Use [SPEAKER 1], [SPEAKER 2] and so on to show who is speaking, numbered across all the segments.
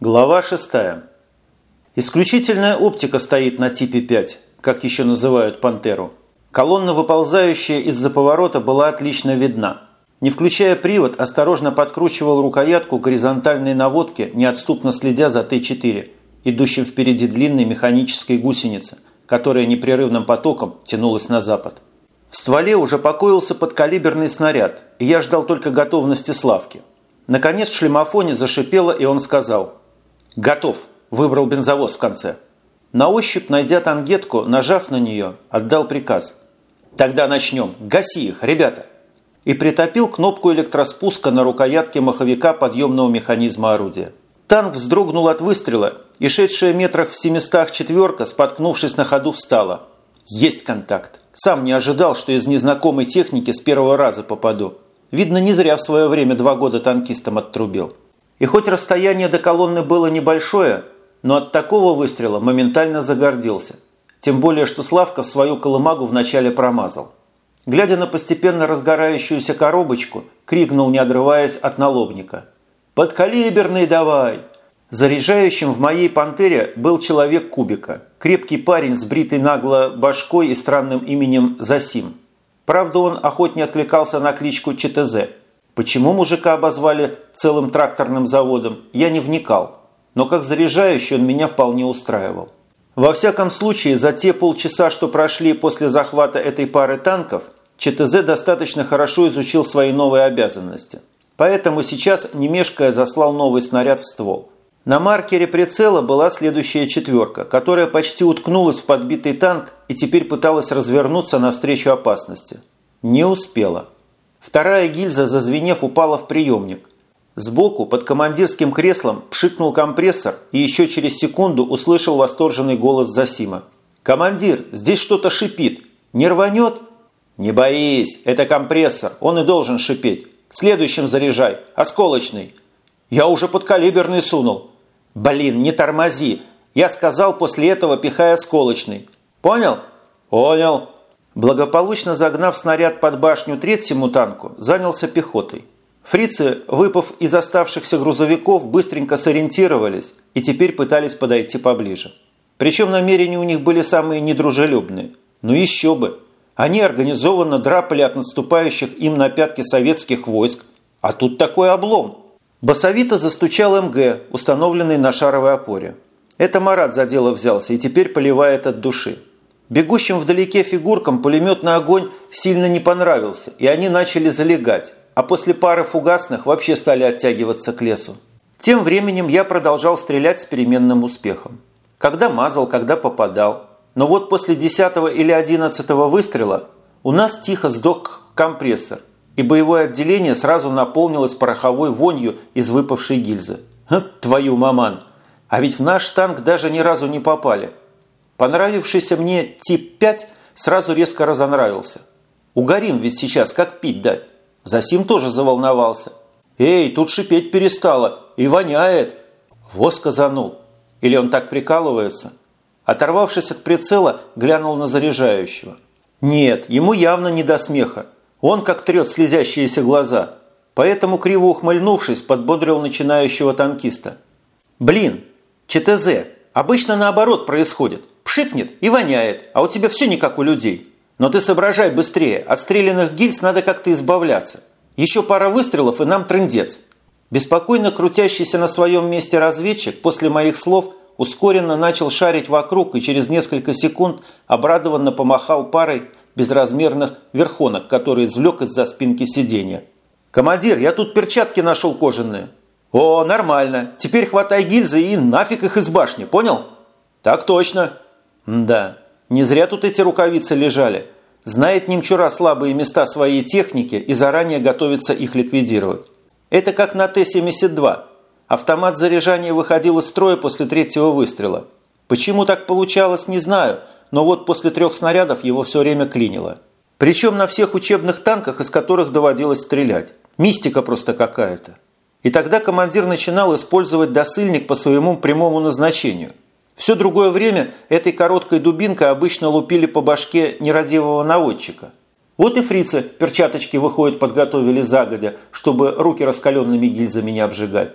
[SPEAKER 1] Глава 6. Исключительная оптика стоит на типе 5, как еще называют «Пантеру». Колонна, выползающая из-за поворота, была отлично видна. Не включая привод, осторожно подкручивал рукоятку горизонтальной наводки, неотступно следя за Т-4, идущим впереди длинной механической гусеницы, которая непрерывным потоком тянулась на запад. В стволе уже покоился подкалиберный снаряд, и я ждал только готовности Славки. Наконец в шлемофоне зашипело, и он сказал «Готов!» – выбрал бензовоз в конце. На ощупь, найдя тангетку, нажав на нее, отдал приказ. «Тогда начнем! Гаси их, ребята!» И притопил кнопку электроспуска на рукоятке маховика подъемного механизма орудия. Танк вздрогнул от выстрела, и шедшая метрах в семистах четверка, споткнувшись на ходу, встала. Есть контакт. Сам не ожидал, что из незнакомой техники с первого раза попаду. Видно, не зря в свое время два года танкистом оттрубил. И хоть расстояние до колонны было небольшое, но от такого выстрела моментально загордился. Тем более, что Славка в свою колымагу вначале промазал. Глядя на постепенно разгорающуюся коробочку, крикнул, не отрываясь от налобника. «Подкалиберный давай!» Заряжающим в моей «Пантере» был человек Кубика. Крепкий парень с бритой нагло башкой и странным именем Засим. Правда, он охотнее откликался на кличку ЧТЗ. Почему мужика обозвали целым тракторным заводом, я не вникал. Но как заряжающий он меня вполне устраивал. Во всяком случае, за те полчаса, что прошли после захвата этой пары танков, ЧТЗ достаточно хорошо изучил свои новые обязанности. Поэтому сейчас, не мешкая, заслал новый снаряд в ствол. На маркере прицела была следующая четверка, которая почти уткнулась в подбитый танк и теперь пыталась развернуться навстречу опасности. Не успела. Вторая гильза, зазвенев, упала в приемник. Сбоку, под командирским креслом, пшикнул компрессор и еще через секунду услышал восторженный голос Засима. «Командир, здесь что-то шипит. Не рванет?» «Не боись, это компрессор, он и должен шипеть. Следующим заряжай, осколочный». «Я уже подкалиберный сунул». «Блин, не тормози! Я сказал после этого, пихая осколочный. Понял?» «Понял». Благополучно загнав снаряд под башню третьему танку, занялся пехотой. Фрицы, выпав из оставшихся грузовиков, быстренько сориентировались и теперь пытались подойти поближе. Причем намерения у них были самые недружелюбные. Ну еще бы! Они организованно драпали от наступающих им на пятки советских войск, а тут такой облом – Басовито застучал МГ, установленный на шаровой опоре. Это Марат за дело взялся и теперь поливает от души. Бегущим вдалеке фигуркам пулеметный огонь сильно не понравился, и они начали залегать, а после пары фугасных вообще стали оттягиваться к лесу. Тем временем я продолжал стрелять с переменным успехом. Когда мазал, когда попадал. Но вот после 10 или 11 выстрела у нас тихо сдох компрессор, и боевое отделение сразу наполнилось пороховой вонью из выпавшей гильзы. Твою маман! А ведь в наш танк даже ни разу не попали. Понравившийся мне тип 5 сразу резко разонравился. Угорим ведь сейчас, как пить дать. Засим тоже заволновался. «Эй, тут шипеть перестало и воняет!» Воз казанул. Или он так прикалывается? Оторвавшись от прицела, глянул на заряжающего. Нет, ему явно не до смеха. Он как трет слезящиеся глаза, поэтому, криво ухмыльнувшись, подбодрил начинающего танкиста. «Блин, ЧТЗ, обычно наоборот происходит. Пшикнет и воняет, а у тебя все не как у людей. Но ты соображай быстрее, от стрелянных гильз надо как-то избавляться. Еще пара выстрелов и нам трындец». Беспокойно крутящийся на своем месте разведчик после моих слов ускоренно начал шарить вокруг и через несколько секунд обрадованно помахал парой безразмерных верхонок, которые извлек из-за спинки сиденья. «Командир, я тут перчатки нашел кожаные». «О, нормально. Теперь хватай гильзы и нафиг их из башни, понял?» «Так точно». «Да, не зря тут эти рукавицы лежали. Знает немчура слабые места своей техники и заранее готовится их ликвидировать. Это как на Т-72. Автомат заряжания выходил из строя после третьего выстрела. Почему так получалось, не знаю, но вот после трех снарядов его все время клинило. Причем на всех учебных танках, из которых доводилось стрелять. Мистика просто какая-то. И тогда командир начинал использовать досыльник по своему прямому назначению. Все другое время этой короткой дубинкой обычно лупили по башке нерадивого наводчика. Вот и фрицы перчаточки выходят подготовили загодя, чтобы руки раскаленными гильзами не обжигать.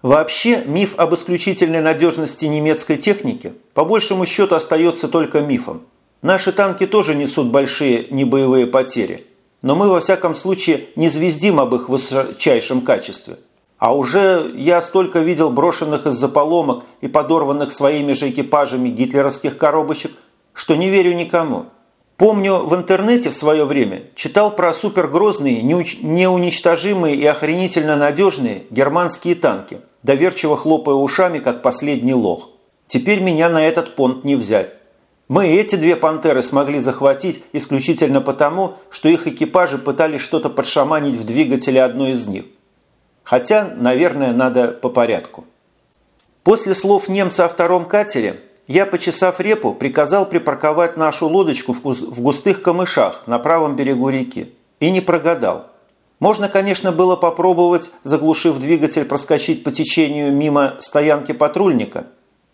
[SPEAKER 1] Вообще, миф об исключительной надежности немецкой техники по большему счету остается только мифом. Наши танки тоже несут большие небоевые потери, но мы во всяком случае не звездим об их высочайшем качестве. А уже я столько видел брошенных из-за поломок и подорванных своими же экипажами гитлеровских коробочек, что не верю никому. Помню, в интернете в свое время читал про супергрозные, неуничтожимые и охренительно надежные германские танки, доверчиво хлопая ушами, как последний лох. Теперь меня на этот понт не взять. Мы эти две «Пантеры» смогли захватить исключительно потому, что их экипажи пытались что-то подшаманить в двигателе одной из них. Хотя, наверное, надо по порядку. После слов немца о втором катере я, почесав репу, приказал припарковать нашу лодочку в густых камышах на правом берегу реки. И не прогадал. Можно, конечно, было попробовать, заглушив двигатель, проскочить по течению мимо стоянки патрульника,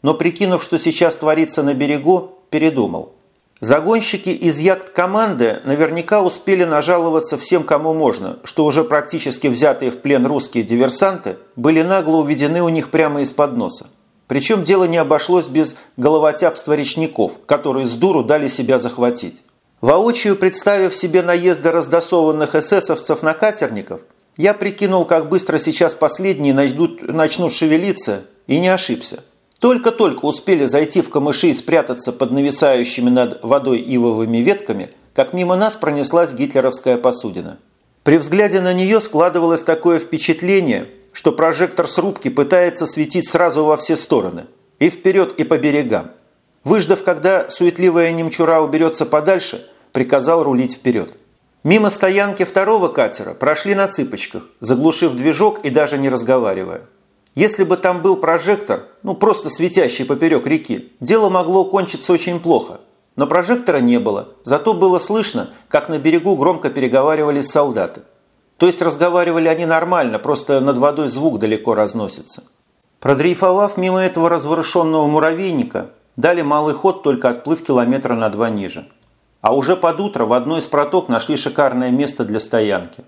[SPEAKER 1] но прикинув, что сейчас творится на берегу, передумал. Загонщики из яхт-команды наверняка успели нажаловаться всем, кому можно, что уже практически взятые в плен русские диверсанты были нагло уведены у них прямо из-под носа. Причем дело не обошлось без головотяпства речников, которые с дуру дали себя захватить. Воочию представив себе наезды раздосованных эсэсовцев на катерников, я прикинул, как быстро сейчас последние начнут, начнут шевелиться, и не ошибся. Только-только успели зайти в камыши и спрятаться под нависающими над водой ивовыми ветками, как мимо нас пронеслась гитлеровская посудина. При взгляде на нее складывалось такое впечатление, что прожектор с рубки пытается светить сразу во все стороны. И вперед, и по берегам. Выждав, когда суетливая немчура уберется подальше, приказал рулить вперед. Мимо стоянки второго катера прошли на цыпочках, заглушив движок и даже не разговаривая. Если бы там был прожектор, ну просто светящий поперек реки, дело могло кончиться очень плохо. Но прожектора не было, зато было слышно, как на берегу громко переговаривались солдаты. То есть разговаривали они нормально, просто над водой звук далеко разносится. Продрейфовав мимо этого разворошенного муравейника, дали малый ход, только отплыв километра на два ниже. А уже под утро в одной из проток нашли шикарное место для стоянки.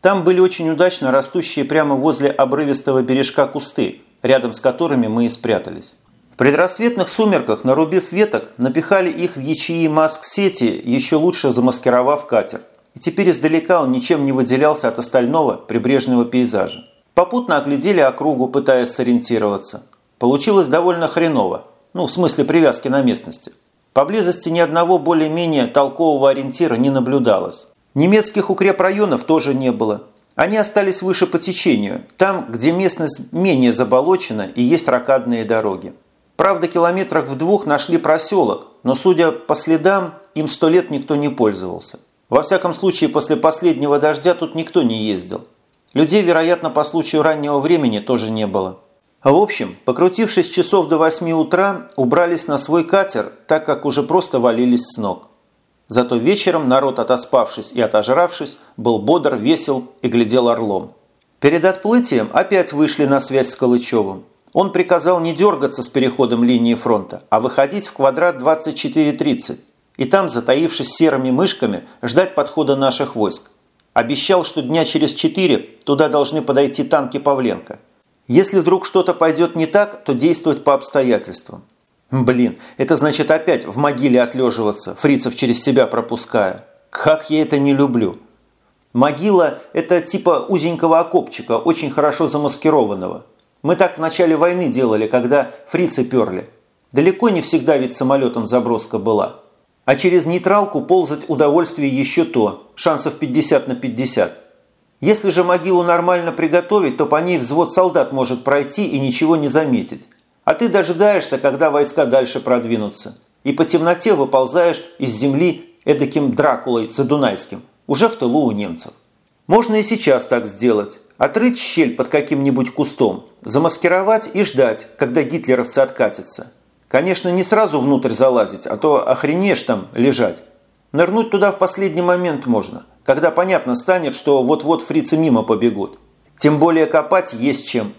[SPEAKER 1] Там были очень удачно растущие прямо возле обрывистого бережка кусты, рядом с которыми мы и спрятались. В предрассветных сумерках, нарубив веток, напихали их в ячеи маск-сети, еще лучше замаскировав катер и теперь издалека он ничем не выделялся от остального прибрежного пейзажа. Попутно оглядели округу, пытаясь сориентироваться. Получилось довольно хреново, ну, в смысле привязки на местности. Поблизости ни одного более-менее толкового ориентира не наблюдалось. Немецких укрепрайонов тоже не было. Они остались выше по течению, там, где местность менее заболочена и есть ракадные дороги. Правда, километрах в двух нашли проселок, но, судя по следам, им сто лет никто не пользовался. Во всяком случае, после последнего дождя тут никто не ездил. Людей, вероятно, по случаю раннего времени тоже не было. В общем, покрутившись часов до 8 утра, убрались на свой катер, так как уже просто валились с ног. Зато вечером народ, отоспавшись и отожравшись, был бодр, весел и глядел орлом. Перед отплытием опять вышли на связь с Калычевым. Он приказал не дергаться с переходом линии фронта, а выходить в квадрат 2430 и там, затаившись серыми мышками, ждать подхода наших войск. Обещал, что дня через четыре туда должны подойти танки Павленко. Если вдруг что-то пойдет не так, то действовать по обстоятельствам. Блин, это значит опять в могиле отлеживаться, фрицев через себя пропуская. Как я это не люблю. Могила – это типа узенького окопчика, очень хорошо замаскированного. Мы так в начале войны делали, когда фрицы перли. Далеко не всегда ведь самолетом заброска была. А через нейтралку ползать удовольствие еще то, шансов 50 на 50. Если же могилу нормально приготовить, то по ней взвод солдат может пройти и ничего не заметить. А ты дожидаешься, когда войска дальше продвинутся. И по темноте выползаешь из земли эдаким Дракулой Задунайским, уже в тылу у немцев. Можно и сейчас так сделать. Отрыть щель под каким-нибудь кустом, замаскировать и ждать, когда гитлеровцы откатятся. Конечно, не сразу внутрь залазить, а то охренеешь там лежать. Нырнуть туда в последний момент можно, когда понятно станет, что вот-вот фрицы мимо побегут. Тем более копать есть чем.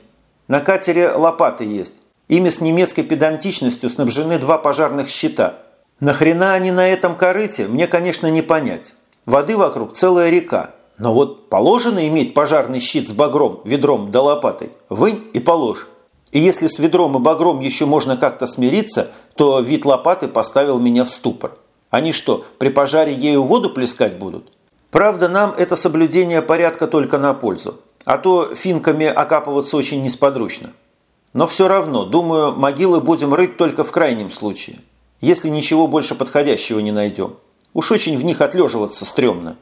[SPEAKER 1] На катере лопаты есть. Ими с немецкой педантичностью снабжены два пожарных щита. Нахрена они на этом корыте, мне, конечно, не понять. Воды вокруг целая река. Но вот положено иметь пожарный щит с багром, ведром да лопатой. Вынь и положь. И если с ведром и багром еще можно как-то смириться, то вид лопаты поставил меня в ступор. Они что, при пожаре ею воду плескать будут? Правда, нам это соблюдение порядка только на пользу. А то финками окапываться очень несподручно. Но все равно, думаю, могилы будем рыть только в крайнем случае. Если ничего больше подходящего не найдем. Уж очень в них отлеживаться стрёмно.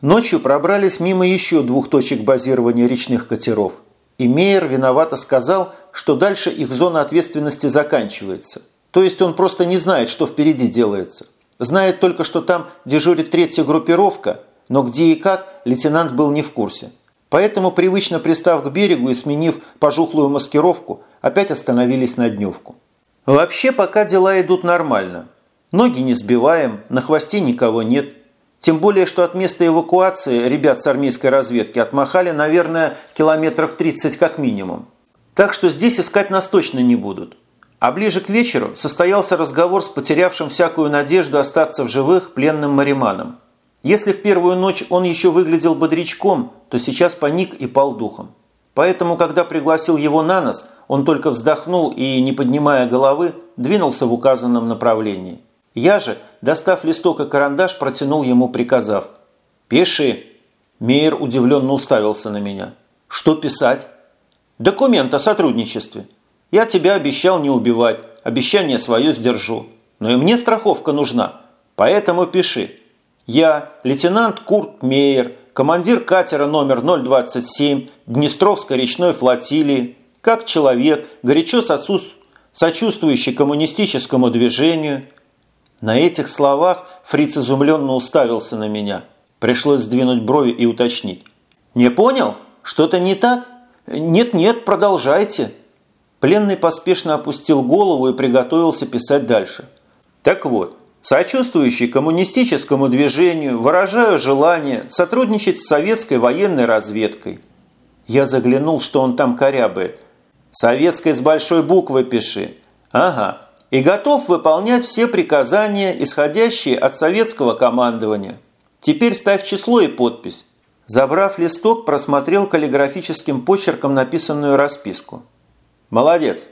[SPEAKER 1] Ночью пробрались мимо еще двух точек базирования речных катеров – и Мейер виновато сказал, что дальше их зона ответственности заканчивается. То есть он просто не знает, что впереди делается. Знает только, что там дежурит третья группировка, но где и как лейтенант был не в курсе. Поэтому, привычно пристав к берегу и сменив пожухлую маскировку, опять остановились на дневку. Вообще пока дела идут нормально. Ноги не сбиваем, на хвосте никого нет – тем более, что от места эвакуации ребят с армейской разведки отмахали, наверное, километров 30 как минимум. Так что здесь искать нас точно не будут. А ближе к вечеру состоялся разговор с потерявшим всякую надежду остаться в живых пленным мариманом. Если в первую ночь он еще выглядел бодрячком, то сейчас паник и пал духом. Поэтому, когда пригласил его на нос, он только вздохнул и, не поднимая головы, двинулся в указанном направлении. Я же, достав листок и карандаш, протянул ему, приказав. «Пиши». Мейер удивленно уставился на меня. «Что писать?» «Документ о сотрудничестве. Я тебя обещал не убивать, обещание свое сдержу. Но и мне страховка нужна, поэтому пиши. Я, лейтенант Курт Мейер, командир катера номер 027 Днестровской речной флотилии, как человек, горячо сочувствующий коммунистическому движению – на этих словах Фриц изумленно уставился на меня. Пришлось сдвинуть брови и уточнить. «Не понял? Что-то не так? Нет-нет, продолжайте». Пленный поспешно опустил голову и приготовился писать дальше. «Так вот, сочувствующий коммунистическому движению, выражаю желание сотрудничать с советской военной разведкой». Я заглянул, что он там корябает. «Советской с большой буквы пиши». «Ага, и готов выполнять все приказания, исходящие от советского командования. Теперь ставь число и подпись. Забрав листок, просмотрел каллиграфическим почерком написанную расписку. «Молодец.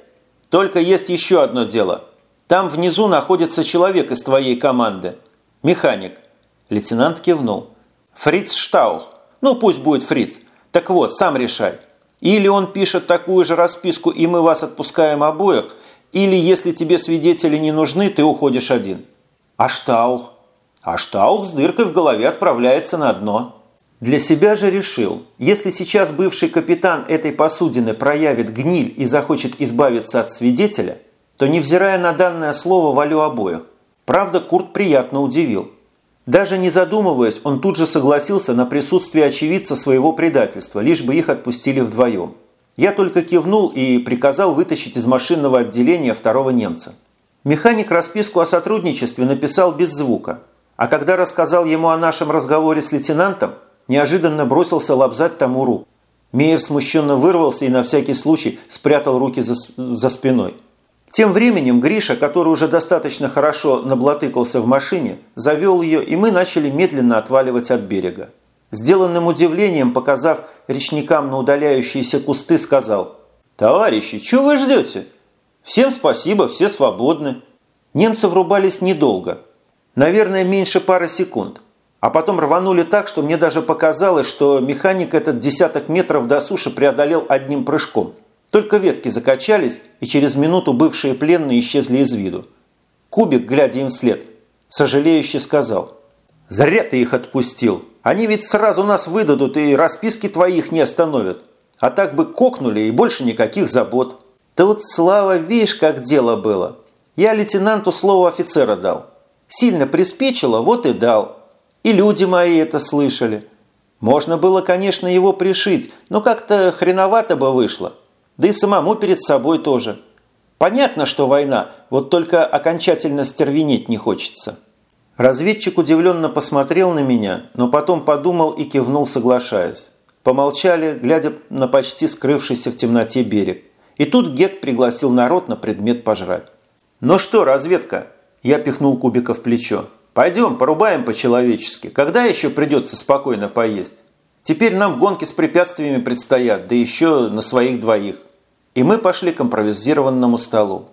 [SPEAKER 1] Только есть еще одно дело. Там внизу находится человек из твоей команды. Механик». Лейтенант кивнул. «Фриц Штаух. Ну, пусть будет Фриц. Так вот, сам решай. Или он пишет такую же расписку, и мы вас отпускаем обоих – или, если тебе свидетели не нужны, ты уходишь один. А Штаух? А Штаух с дыркой в голове отправляется на дно. Для себя же решил, если сейчас бывший капитан этой посудины проявит гниль и захочет избавиться от свидетеля, то, невзирая на данное слово, валю обоих. Правда, Курт приятно удивил. Даже не задумываясь, он тут же согласился на присутствие очевидца своего предательства, лишь бы их отпустили вдвоем. Я только кивнул и приказал вытащить из машинного отделения второго немца. Механик расписку о сотрудничестве написал без звука, а когда рассказал ему о нашем разговоре с лейтенантом, неожиданно бросился лобзать тому руку. Мейер смущенно вырвался и на всякий случай спрятал руки за, за спиной. Тем временем Гриша, который уже достаточно хорошо наблатыкался в машине, завел ее, и мы начали медленно отваливать от берега. Сделанным удивлением, показав речникам на удаляющиеся кусты, сказал «Товарищи, чего вы ждете? Всем спасибо, все свободны». Немцы врубались недолго, наверное, меньше пары секунд, а потом рванули так, что мне даже показалось, что механик этот десяток метров до суши преодолел одним прыжком. Только ветки закачались, и через минуту бывшие пленные исчезли из виду. Кубик, глядя им вслед, сожалеюще сказал «Зря ты их отпустил». Они ведь сразу нас выдадут и расписки твоих не остановят. А так бы кокнули и больше никаких забот. Да вот слава, видишь, как дело было. Я лейтенанту слово офицера дал. Сильно приспечило, вот и дал. И люди мои это слышали. Можно было, конечно, его пришить, но как-то хреновато бы вышло. Да и самому перед собой тоже. Понятно, что война, вот только окончательно стервенеть не хочется». Разведчик удивленно посмотрел на меня, но потом подумал и кивнул, соглашаясь. Помолчали, глядя на почти скрывшийся в темноте берег. И тут Гек пригласил народ на предмет пожрать. «Ну что, разведка?» Я пихнул Кубика в плечо. «Пойдем, порубаем по-человечески. Когда еще придется спокойно поесть? Теперь нам гонки с препятствиями предстоят, да еще на своих двоих. И мы пошли к импровизированному столу.